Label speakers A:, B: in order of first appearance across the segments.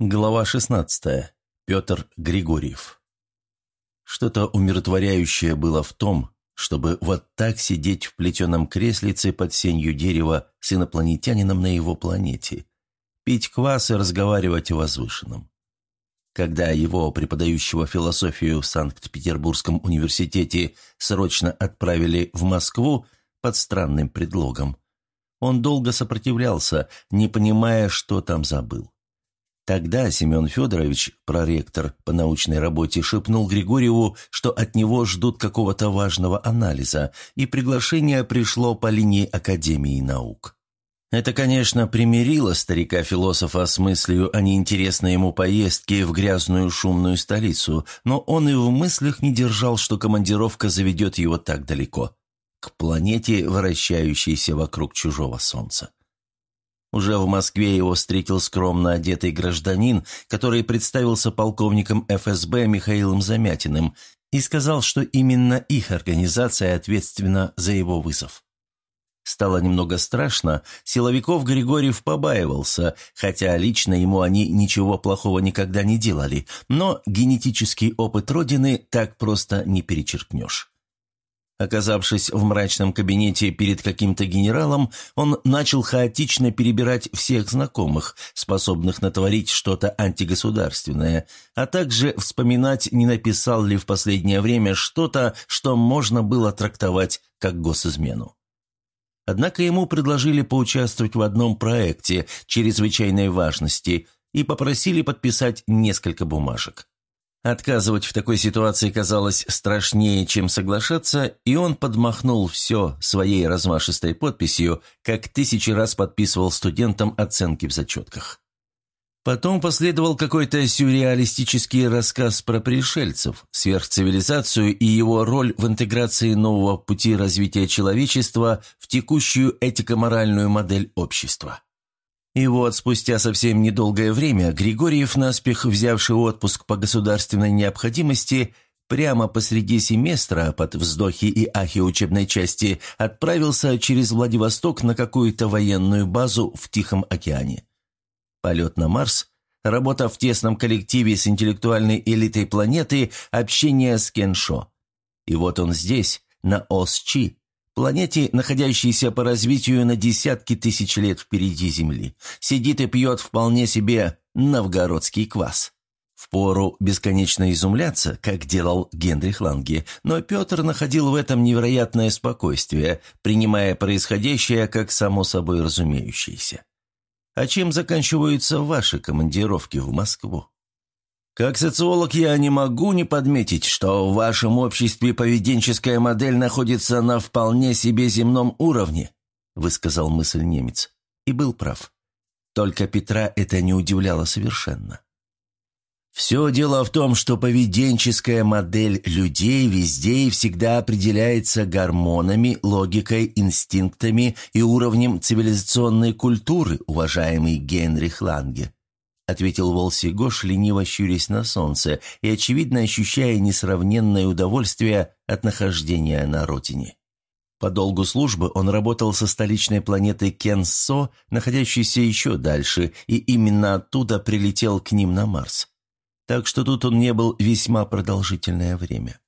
A: Глава 16. Петр Григорьев. Что-то умиротворяющее было в том, чтобы вот так сидеть в плетеном креслице под сенью дерева с инопланетянином на его планете, пить квас и разговаривать о возвышенном. Когда его, преподающего философию в Санкт-Петербургском университете, срочно отправили в Москву под странным предлогом, он долго сопротивлялся, не понимая, что там забыл. Тогда Семен Федорович, проректор по научной работе, шепнул Григорьеву, что от него ждут какого-то важного анализа, и приглашение пришло по линии Академии наук. Это, конечно, примирило старика-философа с мыслью о неинтересной ему поездке в грязную шумную столицу, но он и в мыслях не держал, что командировка заведет его так далеко, к планете, вращающейся вокруг чужого солнца. Уже в Москве его встретил скромно одетый гражданин, который представился полковником ФСБ Михаилом Замятиным и сказал, что именно их организация ответственна за его вызов. Стало немного страшно, силовиков Григорьев побаивался, хотя лично ему они ничего плохого никогда не делали, но генетический опыт Родины так просто не перечеркнешь. Оказавшись в мрачном кабинете перед каким-то генералом, он начал хаотично перебирать всех знакомых, способных натворить что-то антигосударственное, а также вспоминать, не написал ли в последнее время что-то, что можно было трактовать как госизмену. Однако ему предложили поучаствовать в одном проекте чрезвычайной важности и попросили подписать несколько бумажек. Отказывать в такой ситуации казалось страшнее, чем соглашаться, и он подмахнул все своей размашистой подписью, как тысячи раз подписывал студентам оценки в зачетках. Потом последовал какой-то сюрреалистический рассказ про пришельцев, сверхцивилизацию и его роль в интеграции нового пути развития человечества в текущую этико-моральную модель общества. И вот спустя совсем недолгое время Григорьев, наспех взявший отпуск по государственной необходимости, прямо посреди семестра под вздохи и ахи учебной части отправился через Владивосток на какую-то военную базу в Тихом океане. Полет на Марс, работа в тесном коллективе с интеллектуальной элитой планеты, общение с Кеншо. И вот он здесь, на Осчи, Планете, находящейся по развитию на десятки тысяч лет впереди Земли, сидит и пьет вполне себе новгородский квас. Впору бесконечно изумляться, как делал Генрих Ланге, но Петр находил в этом невероятное спокойствие, принимая происходящее как само собой разумеющееся. А чем заканчиваются ваши командировки в Москву? Как социолог я не могу не подметить, что в вашем обществе поведенческая модель находится на вполне себе земном уровне», высказал мысль немец. И был прав. Только Петра это не удивляло совершенно. Все дело в том, что поведенческая модель людей везде и всегда определяется гормонами, логикой, инстинктами и уровнем цивилизационной культуры, уважаемый Генрих Ланге. — ответил Волси Гош, лениво щурясь на солнце и, очевидно, ощущая несравненное удовольствие от нахождения на родине. По долгу службы он работал со столичной планетой Кенсо, находящейся еще дальше, и именно оттуда прилетел к ним на Марс. Так что тут он не был весьма продолжительное время.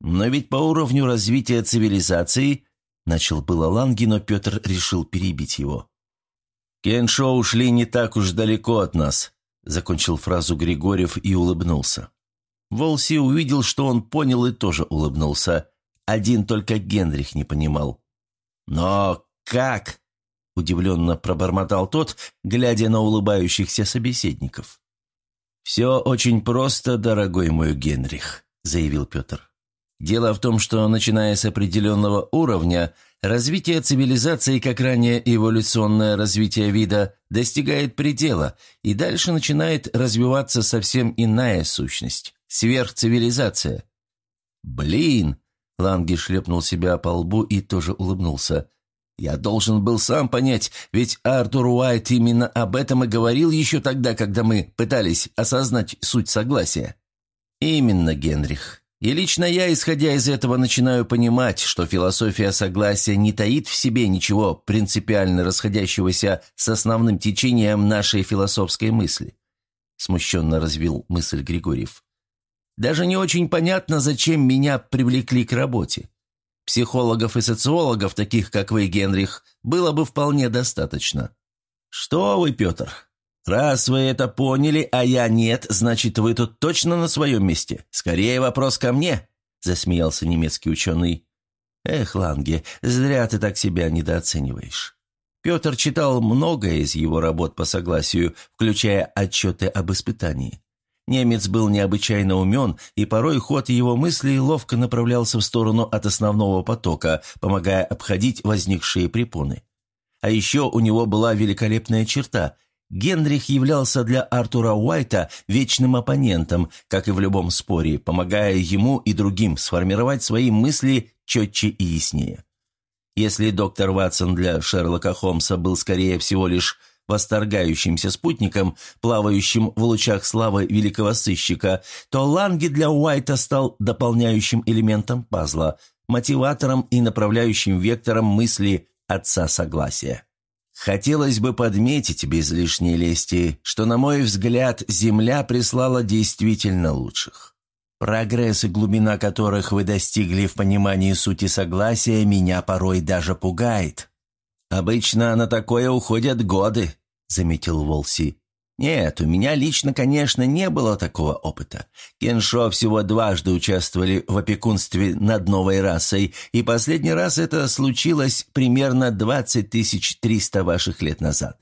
A: Но ведь по уровню развития цивилизации, начал было Ланги, но Петр решил перебить его. «Кеншо ушли не так уж далеко от нас», — закончил фразу Григорьев и улыбнулся. Волси увидел, что он понял и тоже улыбнулся. Один только Генрих не понимал. «Но как?» — удивленно пробормотал тот, глядя на улыбающихся собеседников. «Все очень просто, дорогой мой Генрих», — заявил Петр. «Дело в том, что, начиная с определенного уровня, Развитие цивилизации, как ранее эволюционное развитие вида, достигает предела, и дальше начинает развиваться совсем иная сущность – сверхцивилизация. «Блин!» – Ланги шлепнул себя по лбу и тоже улыбнулся. «Я должен был сам понять, ведь Артур Уайт именно об этом и говорил еще тогда, когда мы пытались осознать суть согласия». «Именно, Генрих. И лично я, исходя из этого, начинаю понимать, что философия согласия не таит в себе ничего принципиально расходящегося с основным течением нашей философской мысли. смущенно развил мысль Григорьев. «Даже не очень понятно, зачем меня привлекли к работе. Психологов и социологов, таких как вы, Генрих, было бы вполне достаточно». «Что вы, Петр? Раз вы это поняли, а я нет, значит, вы тут точно на своем месте. Скорее вопрос ко мне», – засмеялся немецкий ученый. «Эх, Ланге, зря ты так себя недооцениваешь». Петр читал многое из его работ по согласию, включая отчеты об испытании. Немец был необычайно умен, и порой ход его мыслей ловко направлялся в сторону от основного потока, помогая обходить возникшие препоны. А еще у него была великолепная черта. Генрих являлся для Артура Уайта вечным оппонентом, как и в любом споре, помогая ему и другим сформировать свои мысли четче и яснее. Если доктор Ватсон для Шерлока Холмса был скорее всего лишь восторгающимся спутником, плавающим в лучах славы великого сыщика, то Ланги для Уайта стал дополняющим элементом пазла, мотиватором и направляющим вектором мысли отца согласия. Хотелось бы подметить без лишней лести, что, на мой взгляд, Земля прислала действительно лучших. Прогресс и глубина которых вы достигли в понимании сути согласия меня порой даже пугает. Обычно на такое уходят годы, заметил Волси. Нет, у меня лично, конечно, не было такого опыта. Кеншо всего дважды участвовали в опекунстве над новой расой, и последний раз это случилось примерно 20 300 ваших лет назад.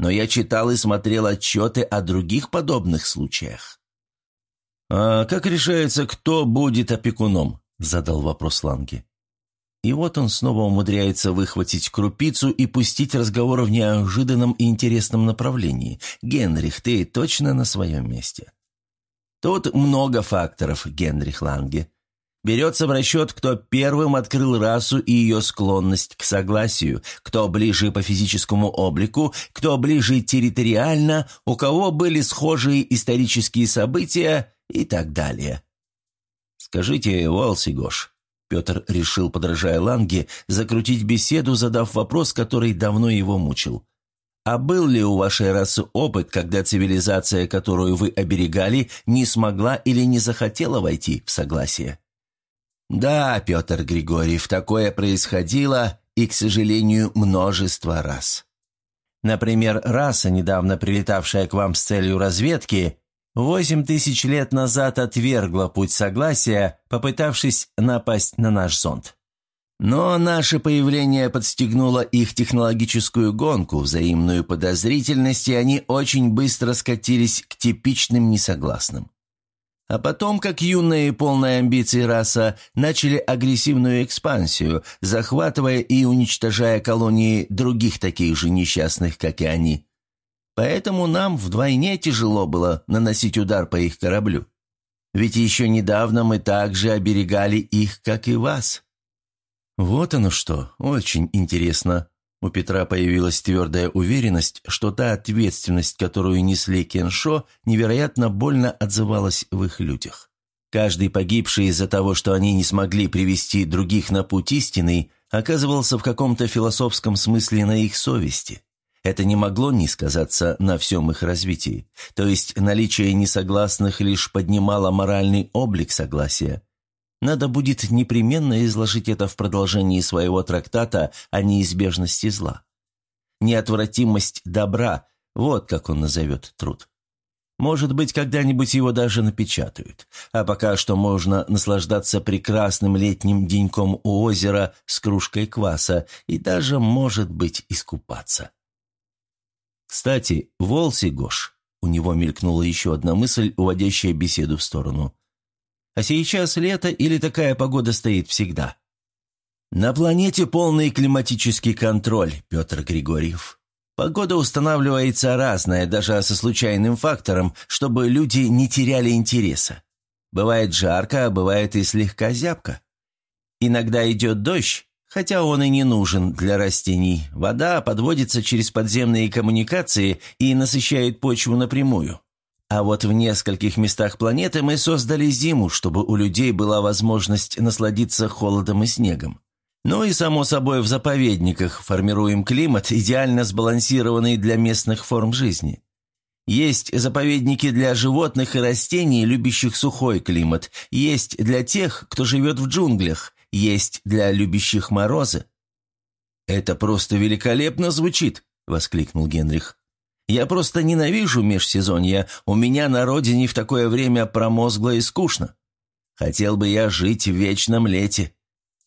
A: Но я читал и смотрел отчеты о других подобных случаях. «А как решается, кто будет опекуном?» – задал вопрос Ланге. И вот он снова умудряется выхватить крупицу и пустить разговор в неожиданном и интересном направлении. «Генрих, ты точно на своем месте?» Тут много факторов, Генрих Ланге. Берется в расчет, кто первым открыл расу и ее склонность к согласию, кто ближе по физическому облику, кто ближе территориально, у кого были схожие исторические события и так далее. «Скажите, Уолси Гош», — Петр решил, подражая Ланге, закрутить беседу, задав вопрос, который давно его мучил. «А был ли у вашей расы опыт, когда цивилизация, которую вы оберегали, не смогла или не захотела войти в согласие?» «Да, Петр Григорьев, такое происходило, и, к сожалению, множество раз. Например, раса, недавно прилетавшая к вам с целью разведки, Восемь тысяч лет назад отвергла путь согласия, попытавшись напасть на наш зонд. Но наше появление подстегнуло их технологическую гонку, взаимную подозрительность, и они очень быстро скатились к типичным несогласным. А потом, как юная и полная амбиций раса, начали агрессивную экспансию, захватывая и уничтожая колонии других таких же несчастных, как и они – Поэтому нам вдвойне тяжело было наносить удар по их кораблю. Ведь еще недавно мы также оберегали их, как и вас». «Вот оно что, очень интересно». У Петра появилась твердая уверенность, что та ответственность, которую несли Кеншо, невероятно больно отзывалась в их людях. Каждый погибший из-за того, что они не смогли привести других на путь истины, оказывался в каком-то философском смысле на их совести. Это не могло не сказаться на всем их развитии. То есть наличие несогласных лишь поднимало моральный облик согласия. Надо будет непременно изложить это в продолжении своего трактата о неизбежности зла. Неотвратимость добра – вот как он назовет труд. Может быть, когда-нибудь его даже напечатают. А пока что можно наслаждаться прекрасным летним деньком у озера с кружкой кваса и даже, может быть, искупаться. «Кстати, Волси, Гош!» У него мелькнула еще одна мысль, уводящая беседу в сторону. «А сейчас лето или такая погода стоит всегда?» «На планете полный климатический контроль, Петр Григорьев. Погода устанавливается разная, даже со случайным фактором, чтобы люди не теряли интереса. Бывает жарко, а бывает и слегка зябко. Иногда идет дождь, Хотя он и не нужен для растений. Вода подводится через подземные коммуникации и насыщает почву напрямую. А вот в нескольких местах планеты мы создали зиму, чтобы у людей была возможность насладиться холодом и снегом. Ну и, само собой, в заповедниках формируем климат, идеально сбалансированный для местных форм жизни. Есть заповедники для животных и растений, любящих сухой климат. Есть для тех, кто живет в джунглях. Есть для любящих морозы». «Это просто великолепно звучит!» – воскликнул Генрих. «Я просто ненавижу межсезонье. У меня на родине в такое время промозгло и скучно. Хотел бы я жить в вечном лете».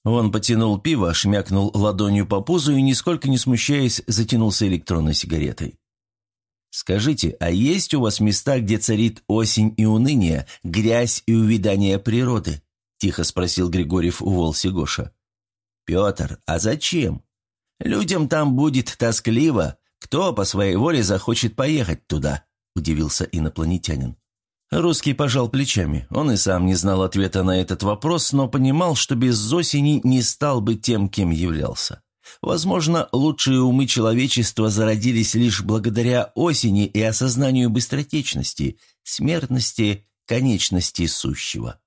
A: Он потянул пиво, шмякнул ладонью по пузу и, нисколько не смущаясь, затянулся электронной сигаретой. «Скажите, а есть у вас места, где царит осень и уныние, грязь и увядание природы?» – тихо спросил Григорьев у Волси Гоша. «Петр, а зачем? Людям там будет тоскливо. Кто по своей воле захочет поехать туда?» – удивился инопланетянин. Русский пожал плечами. Он и сам не знал ответа на этот вопрос, но понимал, что без осени не стал бы тем, кем являлся. Возможно, лучшие умы человечества зародились лишь благодаря осени и осознанию быстротечности, смертности, конечности сущего.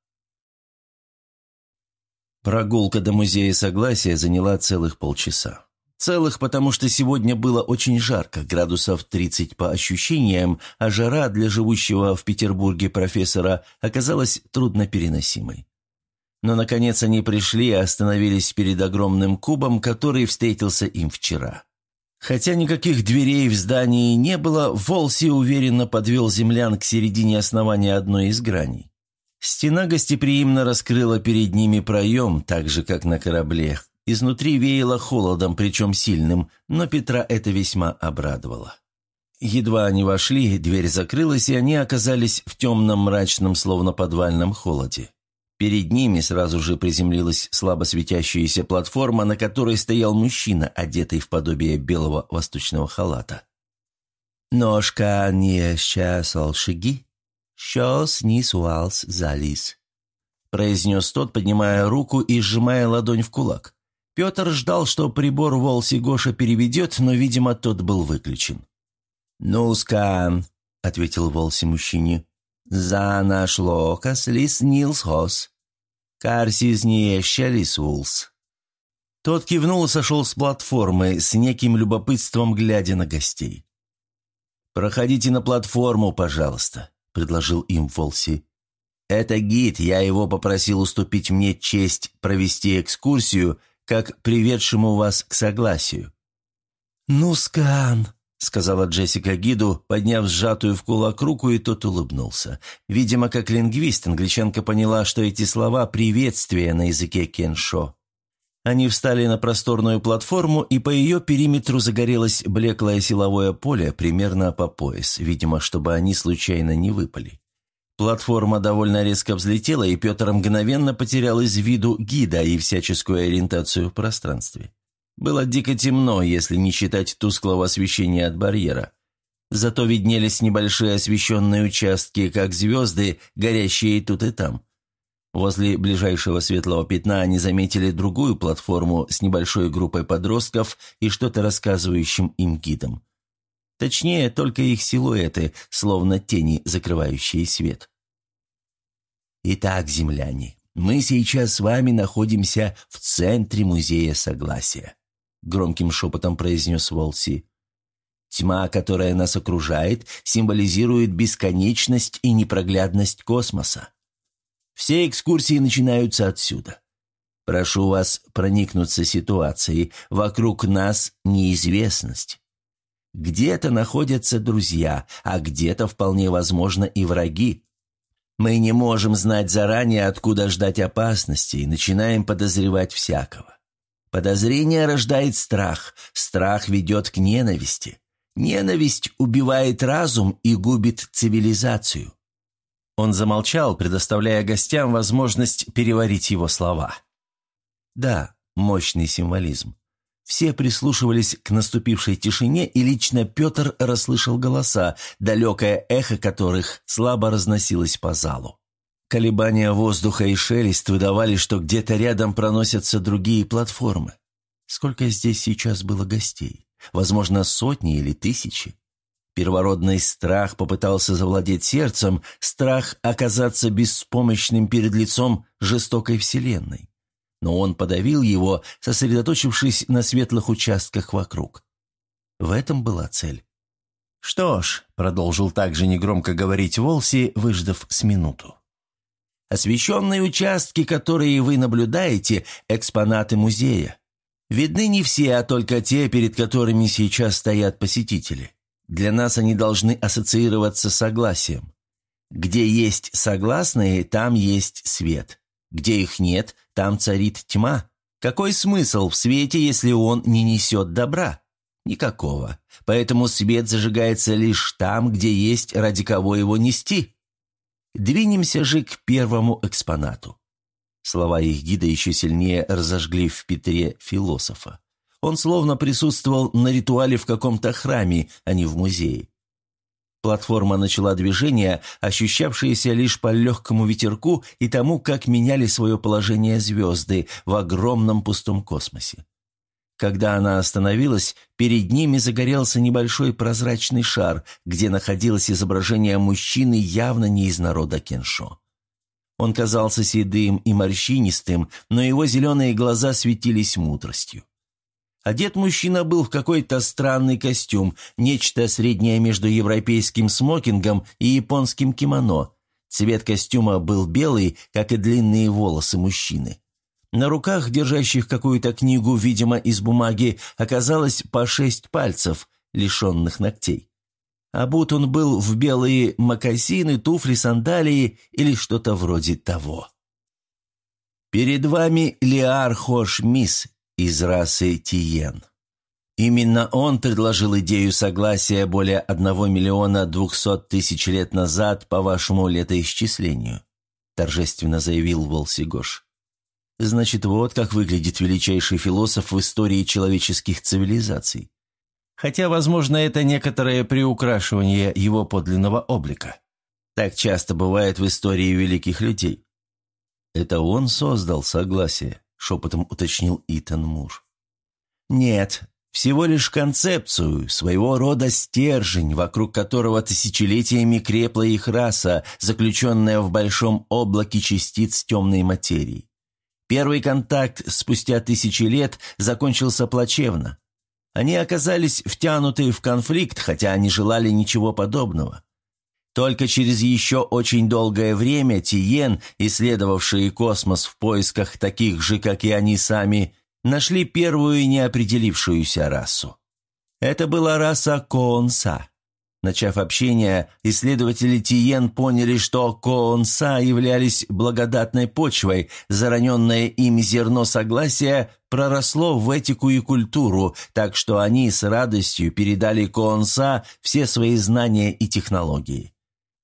A: Прогулка до Музея Согласия заняла целых полчаса. Целых, потому что сегодня было очень жарко, градусов 30 по ощущениям, а жара для живущего в Петербурге профессора оказалась труднопереносимой. Но, наконец, они пришли и остановились перед огромным кубом, который встретился им вчера. Хотя никаких дверей в здании не было, Волси уверенно подвел землян к середине основания одной из граней. Стена гостеприимно раскрыла перед ними проем, так же, как на корабле. Изнутри веяло холодом, причем сильным, но Петра это весьма обрадовало. Едва они вошли, дверь закрылась, и они оказались в темном, мрачном, словно подвальном холоде. Перед ними сразу же приземлилась слабо светящаяся платформа, на которой стоял мужчина, одетый в подобие белого восточного халата. «Ножка не счасал шаги, щас не суалс залез», произнес тот, поднимая руку и сжимая ладонь в кулак. Петр ждал, что прибор Волси Гоша переведет, но, видимо, тот был выключен. «Ну, скан», — ответил Волси мужчине, — «за наш локас лис нилс хос, карсис не лис вулс». Тот кивнул и сошел с платформы, с неким любопытством глядя на гостей. «Проходите на платформу, пожалуйста», — предложил им Волси. «Это гид, я его попросил уступить мне честь провести экскурсию как приведшему вас к согласию». «Ну, Скан», — сказала Джессика гиду, подняв сжатую в кулак руку, и тот улыбнулся. Видимо, как лингвист, англичанка поняла, что эти слова — приветствие на языке кеншо. Они встали на просторную платформу, и по ее периметру загорелось блеклое силовое поле примерно по пояс, видимо, чтобы они случайно не выпали. Платформа довольно резко взлетела, и Петр мгновенно потерял из виду гида и всяческую ориентацию в пространстве. Было дико темно, если не считать тусклого освещения от барьера. Зато виднелись небольшие освещенные участки, как звезды, горящие тут и там. Возле ближайшего светлого пятна они заметили другую платформу с небольшой группой подростков и что-то рассказывающим им гидом. Точнее, только их силуэты, словно тени, закрывающие свет. Итак, земляне, мы сейчас с вами находимся в центре Музея Согласия, громким шепотом произнес Волси. Тьма, которая нас окружает, символизирует бесконечность и непроглядность космоса. Все экскурсии начинаются отсюда. Прошу вас проникнуться ситуацией. Вокруг нас неизвестность. Где-то находятся друзья, а где-то, вполне возможно, и враги. Мы не можем знать заранее, откуда ждать опасности, и начинаем подозревать всякого. Подозрение рождает страх, страх ведет к ненависти. Ненависть убивает разум и губит цивилизацию. Он замолчал, предоставляя гостям возможность переварить его слова. Да, мощный символизм. Все прислушивались к наступившей тишине, и лично Петр расслышал голоса, далекое эхо которых слабо разносилось по залу. Колебания воздуха и шелест выдавали, что где-то рядом проносятся другие платформы. Сколько здесь сейчас было гостей? Возможно, сотни или тысячи. Первородный страх попытался завладеть сердцем, страх оказаться беспомощным перед лицом жестокой вселенной но он подавил его, сосредоточившись на светлых участках вокруг. В этом была цель. «Что ж», — продолжил также негромко говорить Волси, выждав с минуту. «Освещенные участки, которые вы наблюдаете, — экспонаты музея. Видны не все, а только те, перед которыми сейчас стоят посетители. Для нас они должны ассоциироваться с согласием. Где есть согласные, там есть свет. Где их нет, там царит тьма. Какой смысл в свете, если он не несет добра? Никакого. Поэтому свет зажигается лишь там, где есть ради кого его нести. Двинемся же к первому экспонату. Слова их гида еще сильнее разожгли в Петре философа. Он словно присутствовал на ритуале в каком-то храме, а не в музее. Платформа начала движение, ощущавшееся лишь по легкому ветерку и тому, как меняли свое положение звезды в огромном пустом космосе. Когда она остановилась, перед ними загорелся небольшой прозрачный шар, где находилось изображение мужчины явно не из народа Кеншо. Он казался седым и морщинистым, но его зеленые глаза светились мудростью. Одет мужчина был в какой-то странный костюм, нечто среднее между европейским смокингом и японским кимоно. Цвет костюма был белый, как и длинные волосы мужчины. На руках, держащих какую-то книгу, видимо, из бумаги, оказалось по шесть пальцев, лишенных ногтей. Обут он был в белые мокасины, туфли, сандалии или что-то вроде того. «Перед вами Лиар Хош Мисс из расы Тиен. Именно он предложил идею согласия более одного миллиона двухсот тысяч лет назад по вашему летоисчислению», торжественно заявил Волсигош. Значит, вот как выглядит величайший философ в истории человеческих цивилизаций. Хотя, возможно, это некоторое приукрашивание его подлинного облика. Так часто бывает в истории великих людей. «Это он создал согласие», — шепотом уточнил Итан Мур. «Нет, всего лишь концепцию, своего рода стержень, вокруг которого тысячелетиями крепла их раса, заключенная в большом облаке частиц темной материи. Первый контакт спустя тысячи лет закончился плачевно. Они оказались втянуты в конфликт, хотя они желали ничего подобного. Только через еще очень долгое время Тиен, исследовавшие космос в поисках таких же, как и они сами, нашли первую неопределившуюся расу. Это была раса Коонса. Начав общение, исследователи Тиен поняли, что Коонса являлись благодатной почвой, зараненное ими зерно согласия проросло в этику и культуру, так что они с радостью передали Коонса все свои знания и технологии.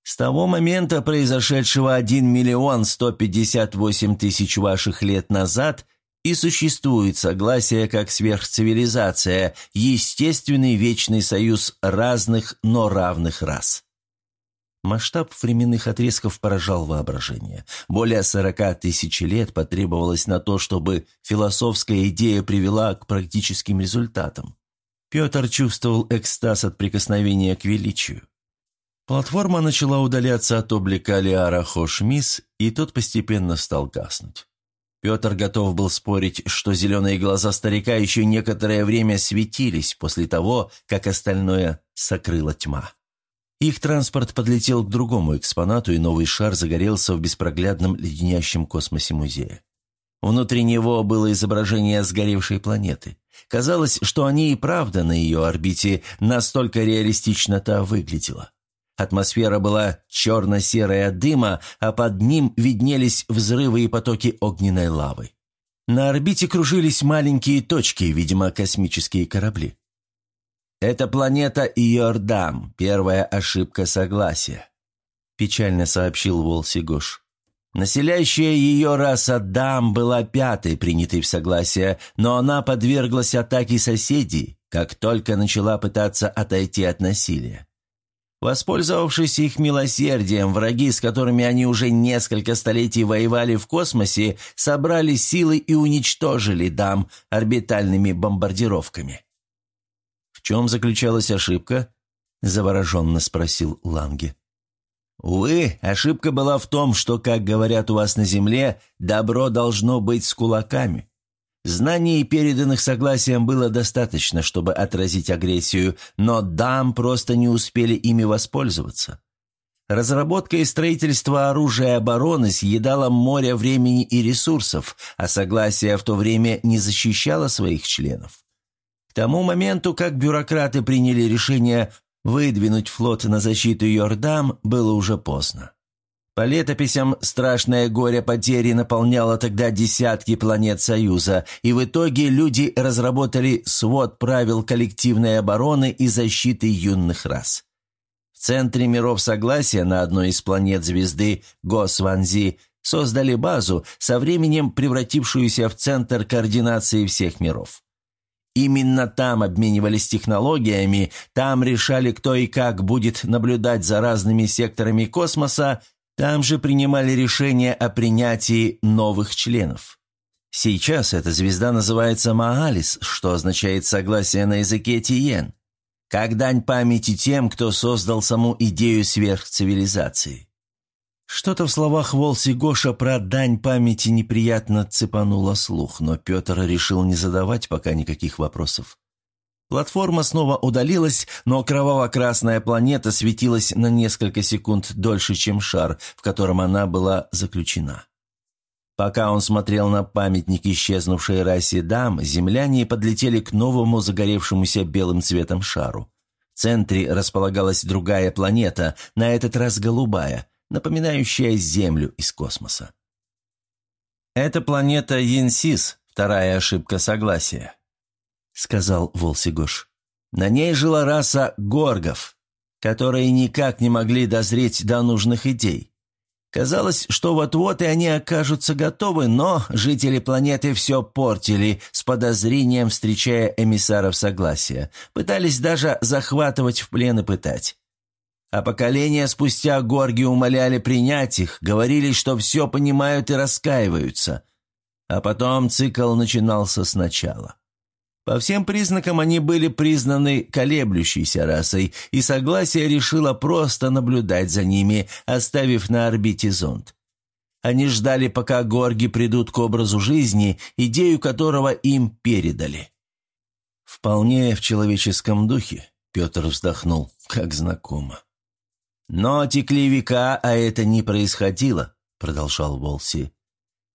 A: С того момента, произошедшего 1 миллион 158 тысяч ваших лет назад – и существует согласие как сверхцивилизация, естественный вечный союз разных, но равных рас. Масштаб временных отрезков поражал воображение. Более сорока тысяч лет потребовалось на то, чтобы философская идея привела к практическим результатам. Петр чувствовал экстаз от прикосновения к величию. Платформа начала удаляться от облика Лиара Хошмис, и тот постепенно стал гаснуть. Петр готов был спорить, что зеленые глаза старика еще некоторое время светились после того, как остальное сокрыла тьма. Их транспорт подлетел к другому экспонату, и новый шар загорелся в беспроглядном леденящем космосе музея. Внутри него было изображение сгоревшей планеты. Казалось, что они и правда на ее орбите, настолько реалистично та выглядела. Атмосфера была черно-серая дыма, а под ним виднелись взрывы и потоки огненной лавы. На орбите кружились маленькие точки, видимо, космические корабли. «Это планета Иордам, первая ошибка согласия», – печально сообщил Волсигош. Населяющая ее раса Дам была пятой, принятой в согласие, но она подверглась атаке соседей, как только начала пытаться отойти от насилия. Воспользовавшись их милосердием, враги, с которыми они уже несколько столетий воевали в космосе, собрали силы и уничтожили дам орбитальными бомбардировками. «В чем заключалась ошибка?» – завороженно спросил Ланге. «Увы, ошибка была в том, что, как говорят у вас на Земле, добро должно быть с кулаками. Знаний, переданных согласием, было достаточно, чтобы отразить агрессию, но дам просто не успели ими воспользоваться. Разработка и строительство оружия обороны съедало море времени и ресурсов, а согласие в то время не защищало своих членов. К тому моменту, как бюрократы приняли решение выдвинуть флот на защиту Йордам, было уже поздно. По летописям, страшное горе потери наполняло тогда десятки планет Союза, и в итоге люди разработали свод правил коллективной обороны и защиты юных рас. В центре миров согласия на одной из планет звезды Госванзи создали базу, со временем превратившуюся в центр координации всех миров. Именно там обменивались технологиями, там решали, кто и как будет наблюдать за разными секторами космоса, там же принимали решение о принятии новых членов. Сейчас эта звезда называется Маалис, что означает «согласие на языке Тиен», как дань памяти тем, кто создал саму идею сверхцивилизации. Что-то в словах Волси Гоша про дань памяти неприятно цепануло слух, но Петр решил не задавать пока никаких вопросов. Платформа снова удалилась, но кроваво-красная планета светилась на несколько секунд дольше, чем шар, в котором она была заключена. Пока он смотрел на памятник исчезнувшей расе дам, земляне подлетели к новому загоревшемуся белым цветом шару. В центре располагалась другая планета, на этот раз голубая, напоминающая Землю из космоса. «Это планета Йенсис, вторая ошибка согласия», — сказал Волсигош. «На ней жила раса горгов, которые никак не могли дозреть до нужных идей. Казалось, что вот-вот и они окажутся готовы, но жители планеты все портили, с подозрением встречая эмиссаров согласия. Пытались даже захватывать в плен и пытать. А поколения спустя горги умоляли принять их, говорили, что все понимают и раскаиваются. А потом цикл начинался сначала. По всем признакам они были признаны колеблющейся расой, и согласие решило просто наблюдать за ними, оставив на орбите зонд. Они ждали, пока горги придут к образу жизни, идею которого им передали. «Вполне в человеческом духе», — Петр вздохнул, как знакомо. «Но текли века, а это не происходило», — продолжал Волси.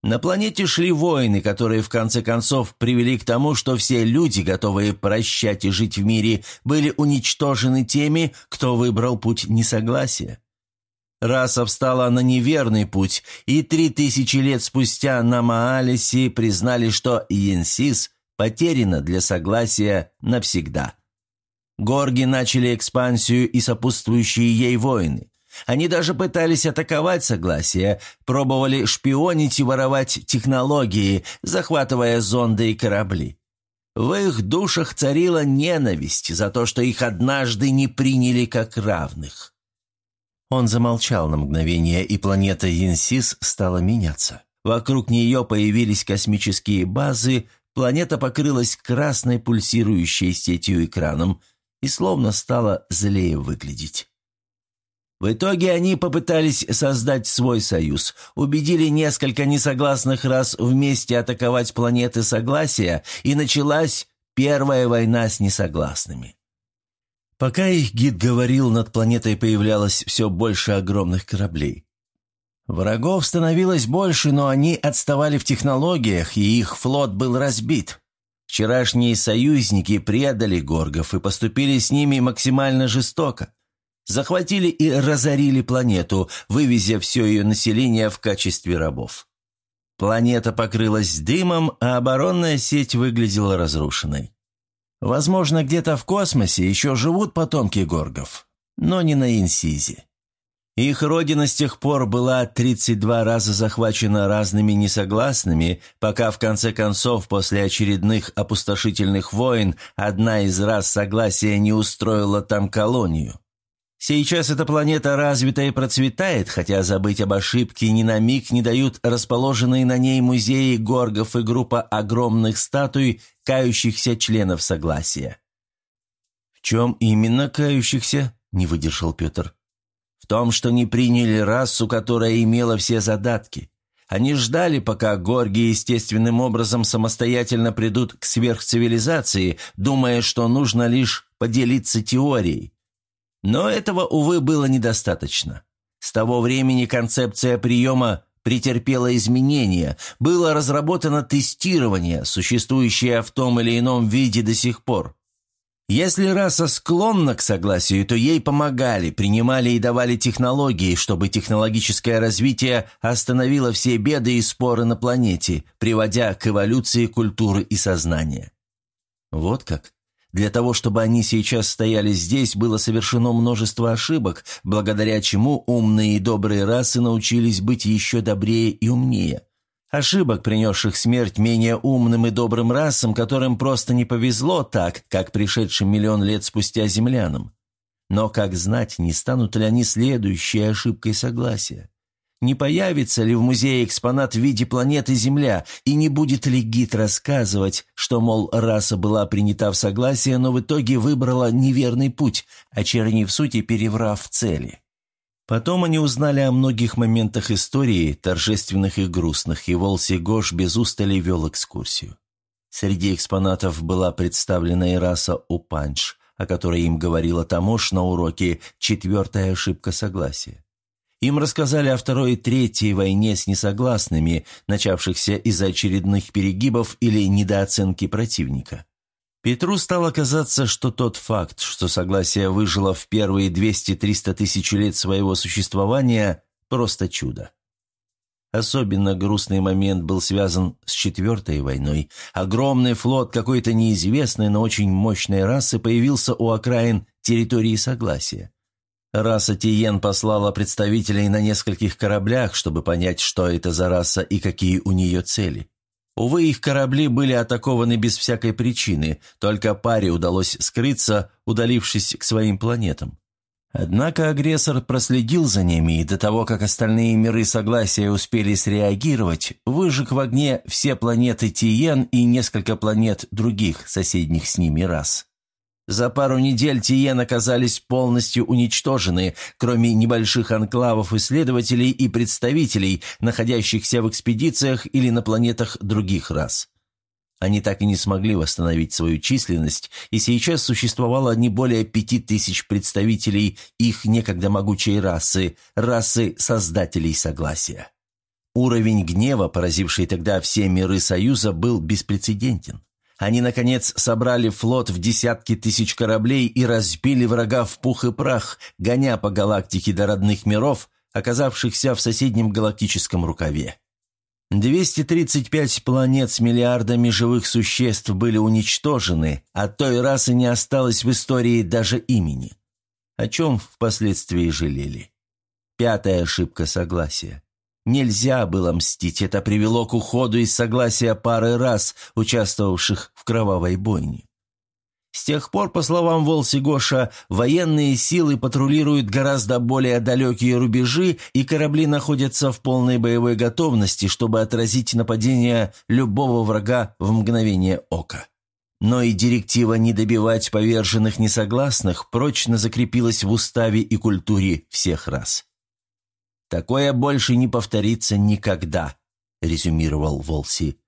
A: На планете шли войны, которые в конце концов привели к тому, что все люди, готовые прощать и жить в мире, были уничтожены теми, кто выбрал путь несогласия. Раса встала на неверный путь, и три тысячи лет спустя на Маалисе признали, что Йенсис потеряна для согласия навсегда. Горги начали экспансию и сопутствующие ей войны. Они даже пытались атаковать согласие, пробовали шпионить и воровать технологии, захватывая зонды и корабли. В их душах царила ненависть за то, что их однажды не приняли как равных. Он замолчал на мгновение, и планета Янсис стала меняться. Вокруг нее появились космические базы, планета покрылась красной пульсирующей сетью экраном и словно стала злее выглядеть. В итоге они попытались создать свой союз, убедили несколько несогласных рас вместе атаковать планеты Согласия, и началась Первая война с несогласными. Пока их гид говорил, над планетой появлялось все больше огромных кораблей. Врагов становилось больше, но они отставали в технологиях, и их флот был разбит. Вчерашние союзники предали горгов и поступили с ними максимально жестоко. Захватили и разорили планету, вывезя все ее население в качестве рабов. Планета покрылась дымом, а оборонная сеть выглядела разрушенной. Возможно, где-то в космосе еще живут потомки горгов, но не на Инсизе. Их родина с тех пор была 32 раза захвачена разными несогласными, пока в конце концов после очередных опустошительных войн одна из рас согласия не устроила там колонию. Сейчас эта планета развита и процветает, хотя забыть об ошибке ни на миг не дают расположенные на ней музеи горгов и группа огромных статуй кающихся членов согласия. «В чем именно кающихся?» – не выдержал Петр. «В том, что не приняли расу, которая имела все задатки. Они ждали, пока горги естественным образом самостоятельно придут к сверхцивилизации, думая, что нужно лишь поделиться теорией. Но этого, увы, было недостаточно. С того времени концепция приема претерпела изменения, было разработано тестирование, существующее в том или ином виде до сих пор. Если раса склонна к согласию, то ей помогали, принимали и давали технологии, чтобы технологическое развитие остановило все беды и споры на планете, приводя к эволюции культуры и сознания. Вот как. Для того, чтобы они сейчас стояли здесь, было совершено множество ошибок, благодаря чему умные и добрые расы научились быть еще добрее и умнее. Ошибок, принесших смерть менее умным и добрым расам, которым просто не повезло так, как пришедшим миллион лет спустя землянам. Но как знать, не станут ли они следующей ошибкой согласия? Не появится ли в музее экспонат в виде планеты Земля, и не будет ли гид рассказывать, что, мол, раса была принята в согласие, но в итоге выбрала неверный путь, очернив суть и переврав цели? Потом они узнали о многих моментах истории, торжественных и грустных, и Волси Гош без устали вел экскурсию. Среди экспонатов была представлена и раса Упанч, о которой им говорила Тамош на уроке «Четвертая ошибка согласия». Им рассказали о Второй и Третьей войне с несогласными, начавшихся из-за очередных перегибов или недооценки противника. Петру стало казаться, что тот факт, что согласие выжило в первые 200-300 тысяч лет своего существования, просто чудо. Особенно грустный момент был связан с Четвертой войной. Огромный флот какой-то неизвестной, но очень мощной расы появился у окраин территории Согласия. Раса Тиен послала представителей на нескольких кораблях, чтобы понять, что это за раса и какие у нее цели. Увы, их корабли были атакованы без всякой причины, только паре удалось скрыться, удалившись к своим планетам. Однако агрессор проследил за ними, и до того, как остальные миры согласия успели среагировать, выжег в огне все планеты Тиен и несколько планет других соседних с ними рас. За пару недель Тиен оказались полностью уничтожены, кроме небольших анклавов исследователей и представителей, находящихся в экспедициях или на планетах других рас. Они так и не смогли восстановить свою численность, и сейчас существовало не более пяти тысяч представителей их некогда могучей расы, расы создателей согласия. Уровень гнева, поразивший тогда все миры Союза, был беспрецедентен. Они, наконец, собрали флот в десятки тысяч кораблей и разбили врага в пух и прах, гоня по галактике до родных миров, оказавшихся в соседнем галактическом рукаве. 235 планет с миллиардами живых существ были уничтожены, а той расы не осталось в истории даже имени. О чем впоследствии жалели. Пятая ошибка согласия. Нельзя было мстить, это привело к уходу из согласия пары раз, участвовавших в кровавой бойне. С тех пор, по словам Волси Гоша, военные силы патрулируют гораздо более далекие рубежи, и корабли находятся в полной боевой готовности, чтобы отразить нападение любого врага в мгновение ока. Но и директива не добивать поверженных несогласных прочно закрепилась в уставе и культуре всех рас. «Такое больше не повторится никогда», — резюмировал Волси.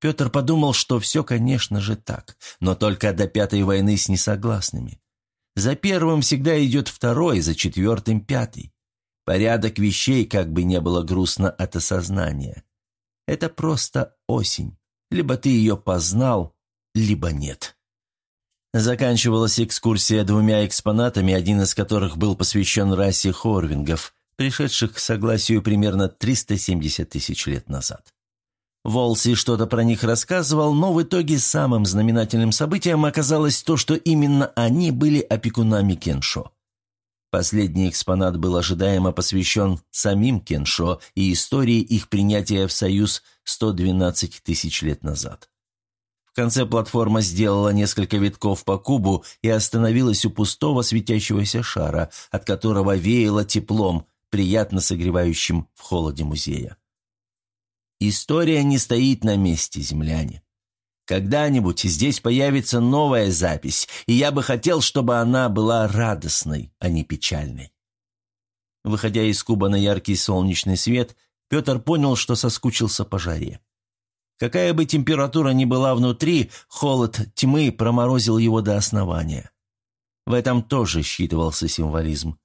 A: Петр подумал, что все, конечно же, так, но только до пятой войны с несогласными. За первым всегда идет второй, за четвертым – пятый. Порядок вещей как бы не было грустно от осознания. Это просто осень. Либо ты ее познал, либо нет. Заканчивалась экскурсия двумя экспонатами, один из которых был посвящен расе хорвингов, пришедших к согласию примерно 370 тысяч лет назад. Волси что-то про них рассказывал, но в итоге самым знаменательным событием оказалось то, что именно они были опекунами Кеншо. Последний экспонат был ожидаемо посвящен самим Кеншо и истории их принятия в Союз 112 тысяч лет назад. В конце платформа сделала несколько витков по кубу и остановилась у пустого светящегося шара, от которого веяло теплом, приятно согревающим в холоде музея. История не стоит на месте, земляне. Когда-нибудь здесь появится новая запись, и я бы хотел, чтобы она была радостной, а не печальной. Выходя из куба на яркий солнечный свет, Петр понял, что соскучился по жаре. Какая бы температура ни была внутри, холод тьмы проморозил его до основания. В этом тоже считывался символизм.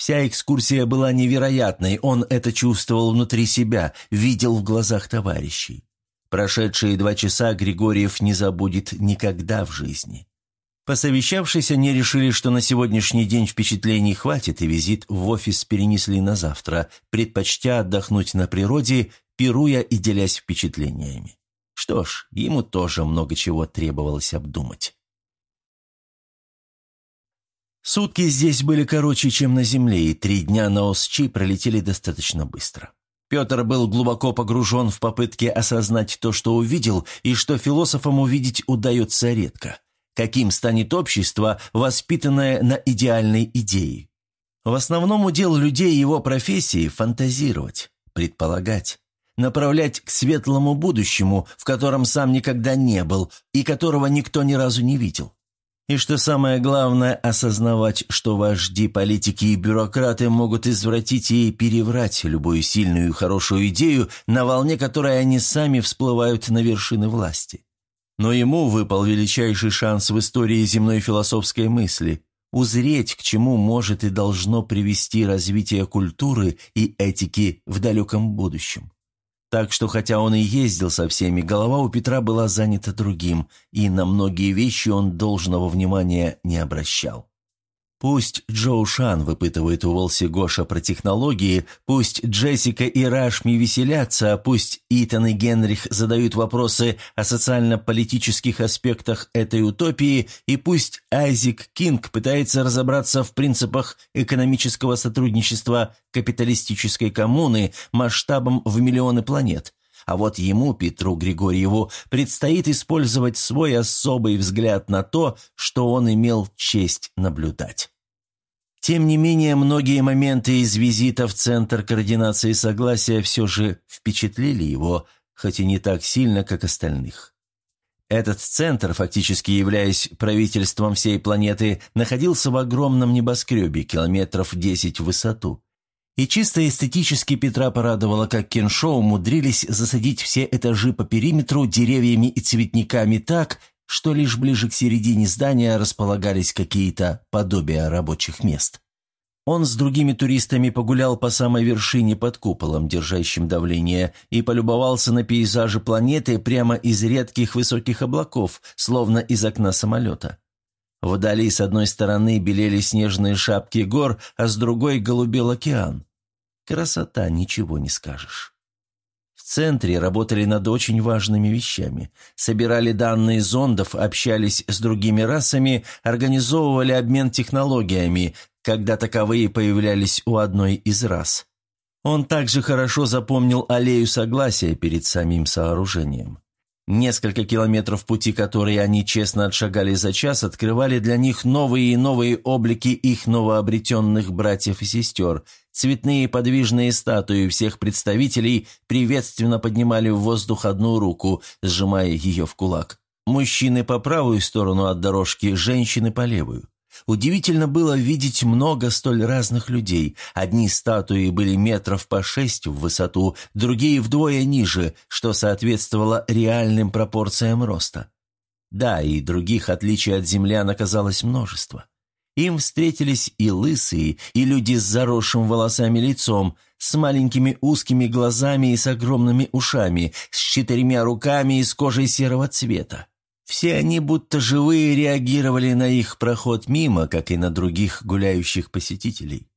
A: Вся экскурсия была невероятной, он это чувствовал внутри себя, видел в глазах товарищей. Прошедшие два часа Григорьев не забудет никогда в жизни. Посовещавшись, они решили, что на сегодняшний день впечатлений хватит, и визит в офис перенесли на завтра, предпочтя отдохнуть на природе, пируя и делясь впечатлениями. Что ж, ему тоже много чего требовалось обдумать. Сутки здесь были короче, чем на Земле, и три дня на Осчи пролетели достаточно быстро. Петр был глубоко погружен в попытки осознать то, что увидел, и что философам увидеть удается редко. Каким станет общество, воспитанное на идеальной идее? В основном удел людей его профессии – фантазировать, предполагать, направлять к светлому будущему, в котором сам никогда не был и которого никто ни разу не видел. И что самое главное, осознавать, что вожди, политики и бюрократы могут извратить и переврать любую сильную и хорошую идею, на волне которой они сами всплывают на вершины власти. Но ему выпал величайший шанс в истории земной философской мысли – узреть, к чему может и должно привести развитие культуры и этики в далеком будущем. Так что, хотя он и ездил со всеми, голова у Петра была занята другим, и на многие вещи он должного внимания не обращал. Пусть Джоу Шан выпытывает у Волси Гоша про технологии, пусть Джессика и Рашми веселятся, а пусть Итан и Генрих задают вопросы о социально-политических аспектах этой утопии, и пусть Айзек Кинг пытается разобраться в принципах экономического сотрудничества капиталистической коммуны масштабом в миллионы планет. А вот ему, Петру Григорьеву, предстоит использовать свой особый взгляд на то, что он имел честь наблюдать. Тем не менее, многие моменты из визита в Центр координации согласия все же впечатлили его, хоть и не так сильно, как остальных. Этот центр, фактически являясь правительством всей планеты, находился в огромном небоскребе, километров 10 в высоту. И чисто эстетически Петра порадовало, как Кеншо умудрились засадить все этажи по периметру деревьями и цветниками так, что лишь ближе к середине здания располагались какие-то подобия рабочих мест. Он с другими туристами погулял по самой вершине под куполом, держащим давление, и полюбовался на пейзажи планеты прямо из редких высоких облаков, словно из окна самолета. Вдали с одной стороны белели снежные шапки гор, а с другой голубел океан. Красота, ничего не скажешь. В центре работали над очень важными вещами. Собирали данные зондов, общались с другими расами, организовывали обмен технологиями, когда таковые появлялись у одной из рас. Он также хорошо запомнил аллею согласия перед самим сооружением. Несколько километров пути, которые они честно отшагали за час, открывали для них новые и новые облики их новообретенных братьев и сестер. Цветные подвижные статуи всех представителей приветственно поднимали в воздух одну руку, сжимая ее в кулак. Мужчины по правую сторону от дорожки, женщины по левую. Удивительно было видеть много столь разных людей. Одни статуи были метров по шесть в высоту, другие вдвое ниже, что соответствовало реальным пропорциям роста. Да, и других отличий от землян оказалось множество. Им встретились и лысые, и люди с заросшим волосами лицом, с маленькими узкими глазами и с огромными ушами, с четырьмя руками и с кожей серого цвета. Все они будто живые реагировали на их проход мимо, как и на других гуляющих посетителей.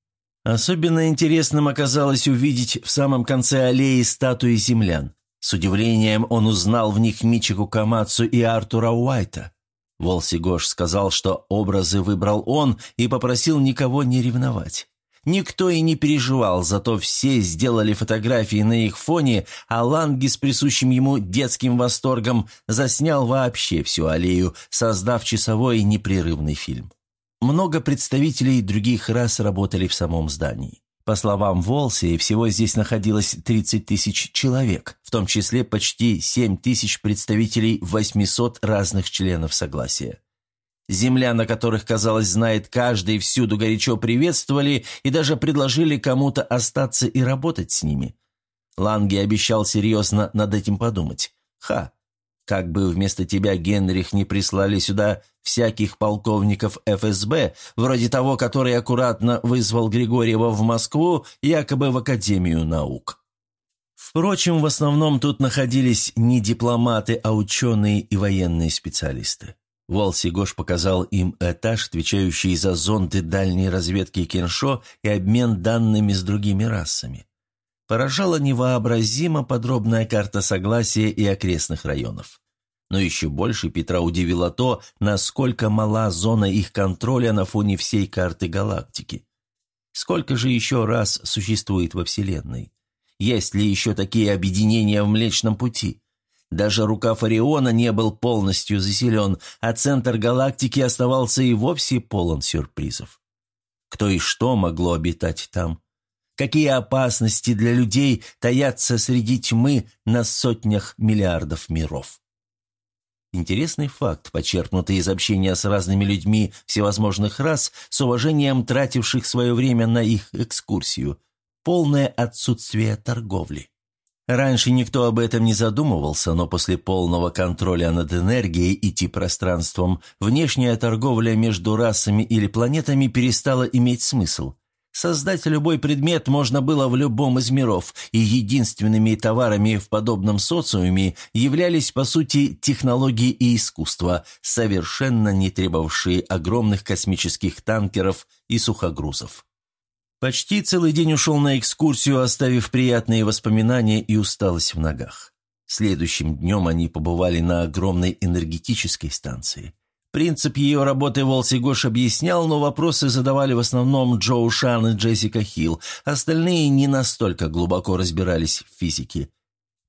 A: Особенно интересным оказалось увидеть в самом конце аллеи статуи землян. С удивлением он узнал в них Мичику Камацу и Артура Уайта. Волси Гош сказал, что образы выбрал он и попросил никого не ревновать. Никто и не переживал, зато все сделали фотографии на их фоне, а Ланги с присущим ему детским восторгом заснял вообще всю аллею, создав часовой непрерывный фильм. Много представителей других рас работали в самом здании. По словам Волси, всего здесь находилось 30 тысяч человек, в том числе почти 7 тысяч представителей 800 разных членов Согласия. Земля, на которых, казалось, знает каждый, всюду горячо приветствовали и даже предложили кому-то остаться и работать с ними. Ланге обещал серьезно над этим подумать. Ха! Как бы вместо тебя, Генрих, не прислали сюда всяких полковников ФСБ, вроде того, который аккуратно вызвал Григорьева в Москву, якобы в Академию наук. Впрочем, в основном тут находились не дипломаты, а ученые и военные специалисты. Волси Гош показал им этаж, отвечающий за зонды дальней разведки Кеншо и обмен данными с другими расами. Поражала невообразимо подробная карта согласия и окрестных районов. Но еще больше Петра удивило то, насколько мала зона их контроля на фоне всей карты галактики. Сколько же еще раз существует во Вселенной? Есть ли еще такие объединения в Млечном Пути? Даже рукав Ориона не был полностью заселен, а центр галактики оставался и вовсе полон сюрпризов. Кто и что могло обитать там? Какие опасности для людей таятся среди тьмы на сотнях миллиардов миров? Интересный факт, почерпнутый из общения с разными людьми всевозможных рас, с уважением тративших свое время на их экскурсию. Полное отсутствие торговли. Раньше никто об этом не задумывался, но после полного контроля над энергией и пространством внешняя торговля между расами или планетами перестала иметь смысл. Создать любой предмет можно было в любом из миров, и единственными товарами в подобном социуме являлись, по сути, технологии и искусство, совершенно не требовавшие огромных космических танкеров и сухогрузов. Почти целый день ушел на экскурсию, оставив приятные воспоминания и усталость в ногах. Следующим днем они побывали на огромной энергетической станции. Принцип ее работы Волси Гош объяснял, но вопросы задавали в основном Джоу Шан и Джессика Хилл. Остальные не настолько глубоко разбирались в физике.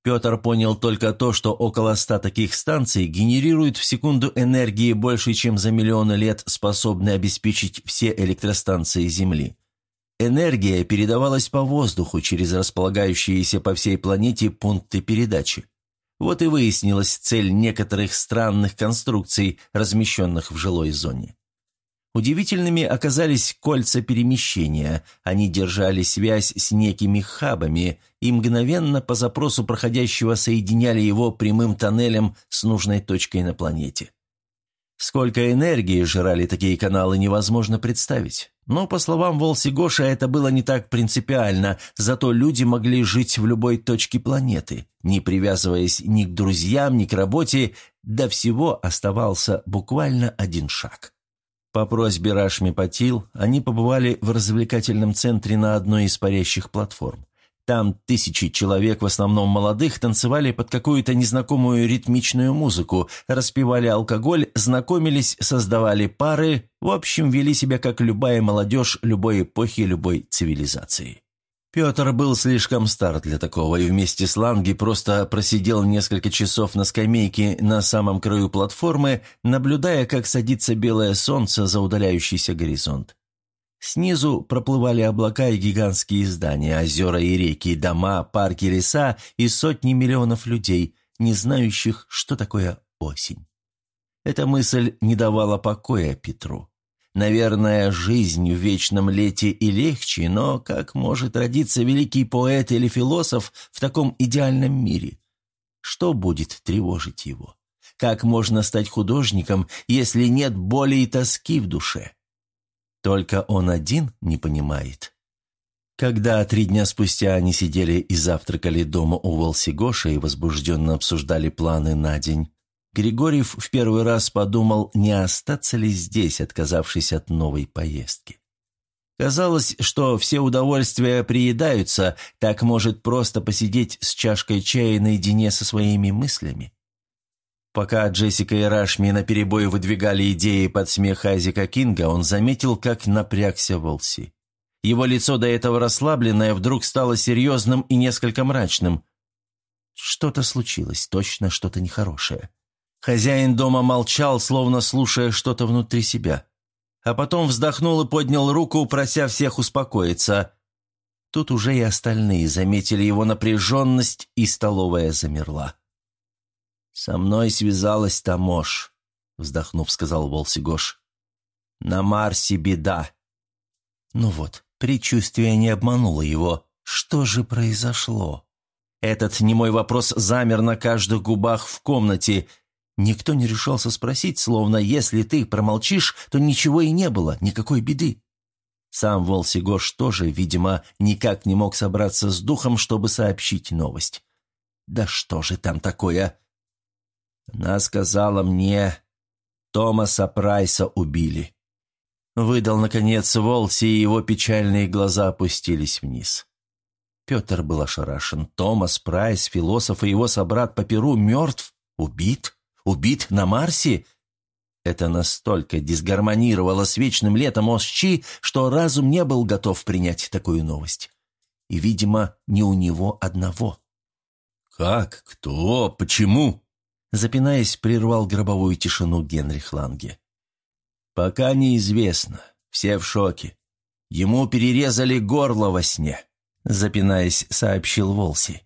A: Петр понял только то, что около ста таких станций генерируют в секунду энергии больше, чем за миллионы лет способны обеспечить все электростанции Земли. Энергия передавалась по воздуху через располагающиеся по всей планете пункты передачи. Вот и выяснилась цель некоторых странных конструкций, размещенных в жилой зоне. Удивительными оказались кольца перемещения. Они держали связь с некими хабами и мгновенно по запросу проходящего соединяли его прямым тоннелем с нужной точкой на планете. Сколько энергии жрали такие каналы, невозможно представить. Но, по словам Волси Гоша, это было не так принципиально, зато люди могли жить в любой точке планеты, не привязываясь ни к друзьям, ни к работе, до всего оставался буквально один шаг. По просьбе Рашми Патил они побывали в развлекательном центре на одной из парящих платформ. Там тысячи человек, в основном молодых, танцевали под какую-то незнакомую ритмичную музыку, распивали алкоголь, знакомились, создавали пары, в общем, вели себя как любая молодежь любой эпохи, любой цивилизации. Петр был слишком стар для такого и вместе с Ланги просто просидел несколько часов на скамейке на самом краю платформы, наблюдая, как садится белое солнце за удаляющийся горизонт. Снизу проплывали облака и гигантские здания, озера и реки, дома, парки, леса и сотни миллионов людей, не знающих, что такое осень. Эта мысль не давала покоя Петру. Наверное, жизнь в вечном лете и легче, но как может родиться великий поэт или философ в таком идеальном мире? Что будет тревожить его? Как можно стать художником, если нет боли и тоски в душе? Только он один не понимает. Когда три дня спустя они сидели и завтракали дома у Волсигоша и возбужденно обсуждали планы на день, Григорьев в первый раз подумал, не остаться ли здесь, отказавшись от новой поездки. Казалось, что все удовольствия приедаются, так может просто посидеть с чашкой чая наедине со своими мыслями. Пока Джессика и Рашми наперебой выдвигали идеи под смех Айзека Кинга, он заметил, как напрягся Волси. Его лицо, до этого расслабленное, вдруг стало серьезным и несколько мрачным. Что-то случилось, точно что-то нехорошее. Хозяин дома молчал, словно слушая что-то внутри себя. А потом вздохнул и поднял руку, прося всех успокоиться. Тут уже и остальные заметили его напряженность, и столовая замерла. «Со мной связалась Тамош», — вздохнув, сказал Волсигош. «На Марсе беда». Ну вот, предчувствие не обмануло его. Что же произошло? Этот немой вопрос замер на каждых губах в комнате. Никто не решался спросить, словно если ты промолчишь, то ничего и не было, никакой беды. Сам Волсигош тоже, видимо, никак не мог собраться с духом, чтобы сообщить новость. «Да что же там такое?» Она сказала мне, Томаса Прайса убили. Выдал, наконец, Волси, и его печальные глаза опустились вниз. Петр был ошарашен. Томас Прайс, философ и его собрат по Перу мертв? Убит? Убит на Марсе? Это настолько дисгармонировало с вечным летом Осчи, что разум не был готов принять такую новость. И, видимо, не у него одного.
B: «Как? Кто? Почему?»
A: Запинаясь, прервал гробовую тишину Генрих Ланге. «Пока неизвестно. Все в шоке. Ему перерезали горло во сне», — запинаясь, сообщил Волси.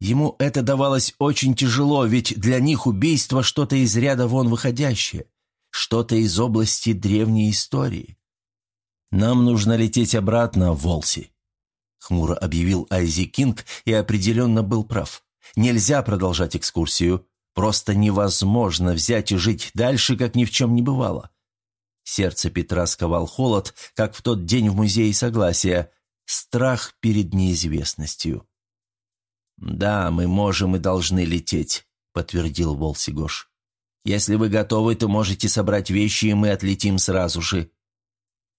A: Ему это давалось очень тяжело, ведь для них убийство что-то из ряда вон выходящее, что-то из области древней истории. «Нам нужно лететь обратно Волси», — хмуро объявил Айзи Кинг и определенно был прав. «Нельзя продолжать экскурсию. Просто невозможно взять и жить дальше, как ни в чем не бывало. Сердце Петра сковал холод, как в тот день в Музее Согласия, страх перед неизвестностью. «Да, мы можем и должны лететь», — подтвердил Волсигош. «Если вы готовы, то можете собрать вещи, и мы отлетим сразу же».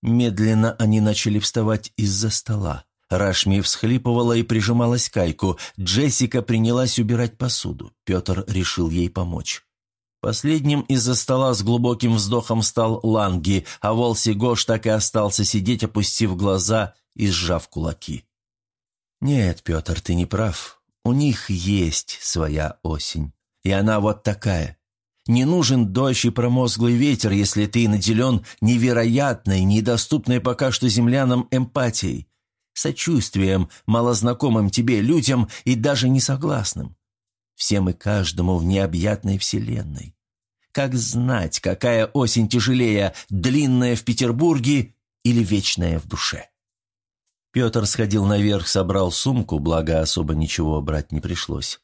A: Медленно они начали вставать из-за стола. Рашми всхлипывала и прижималась к Кайку. Джессика принялась убирать посуду. Петр решил ей помочь. Последним из-за стола с глубоким вздохом стал Ланги, а Волси Гош так и остался сидеть, опустив глаза и сжав кулаки. «Нет, Петр, ты не прав. У них есть своя осень. И она вот такая. Не нужен дождь и промозглый ветер, если ты наделен невероятной, недоступной пока что землянам эмпатией сочувствием малознакомым тебе людям и даже несогласным. Всем и каждому в необъятной вселенной. Как знать, какая осень тяжелее, длинная в Петербурге или вечная в душе? Петр сходил наверх, собрал сумку, благо особо ничего брать не пришлось.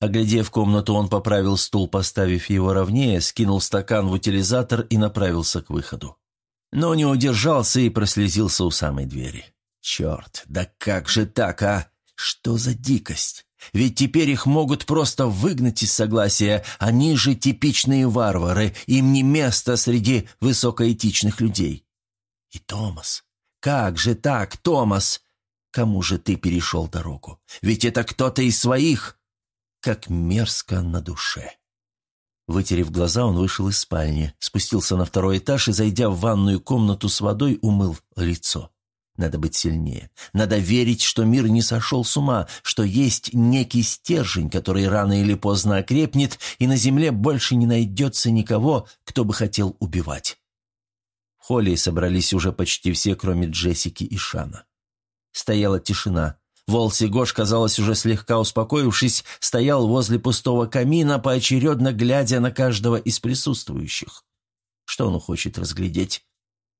A: Оглядев комнату, он поправил стул, поставив его ровнее, скинул стакан в утилизатор и направился к выходу. Но не удержался и прослезился у самой двери. Черт, да как же так, а? Что за дикость? Ведь теперь их могут просто выгнать из согласия. Они же типичные варвары, им не место среди высокоэтичных людей. И Томас. Как же так, Томас? Кому же ты перешел дорогу? Ведь это кто-то из своих. Как мерзко на душе. Вытерев глаза, он вышел из спальни, спустился на второй этаж и, зайдя в ванную комнату с водой, умыл лицо. Надо быть сильнее. Надо верить, что мир не сошел с ума, что есть некий стержень, который рано или поздно окрепнет, и на земле больше не найдется никого, кто бы хотел убивать. В холле собрались уже почти все, кроме Джессики и Шана. Стояла тишина. Волси Гош, казалось, уже слегка успокоившись, стоял возле пустого камина, поочередно глядя на каждого из присутствующих. Что он хочет разглядеть?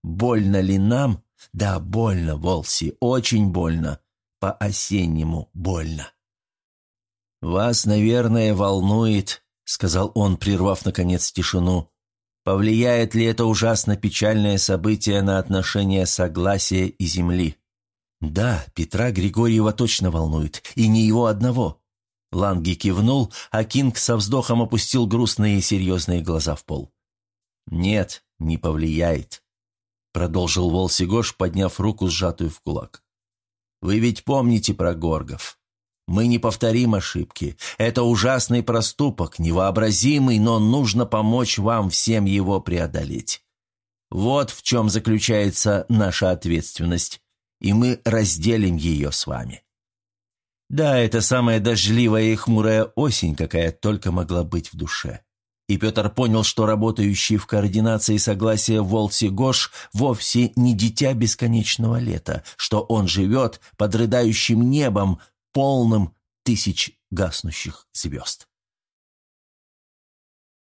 A: Больно ли нам, да, больно, Волси, очень больно. По-осеннему больно. «Вас, наверное, волнует», — сказал он, прервав, наконец, тишину, «повлияет ли это ужасно печальное событие на отношения согласия и земли?» «Да, Петра Григорьева точно волнует, и не его одного». Ланги кивнул, а Кинг со вздохом опустил грустные и серьезные глаза в пол. «Нет, не повлияет. — продолжил Волсигош, подняв руку, сжатую в кулак. «Вы ведь помните про Горгов. Мы не повторим ошибки. Это ужасный проступок, невообразимый, но нужно помочь вам всем его преодолеть. Вот в чем заключается наша ответственность, и мы разделим ее с вами». Да, это самая дождливая и хмурая осень, какая только могла быть в душе. И Петр понял, что работающий в координации согласия Волси Гош вовсе не дитя бесконечного лета, что он живет под рыдающим небом, полным тысяч гаснущих звезд.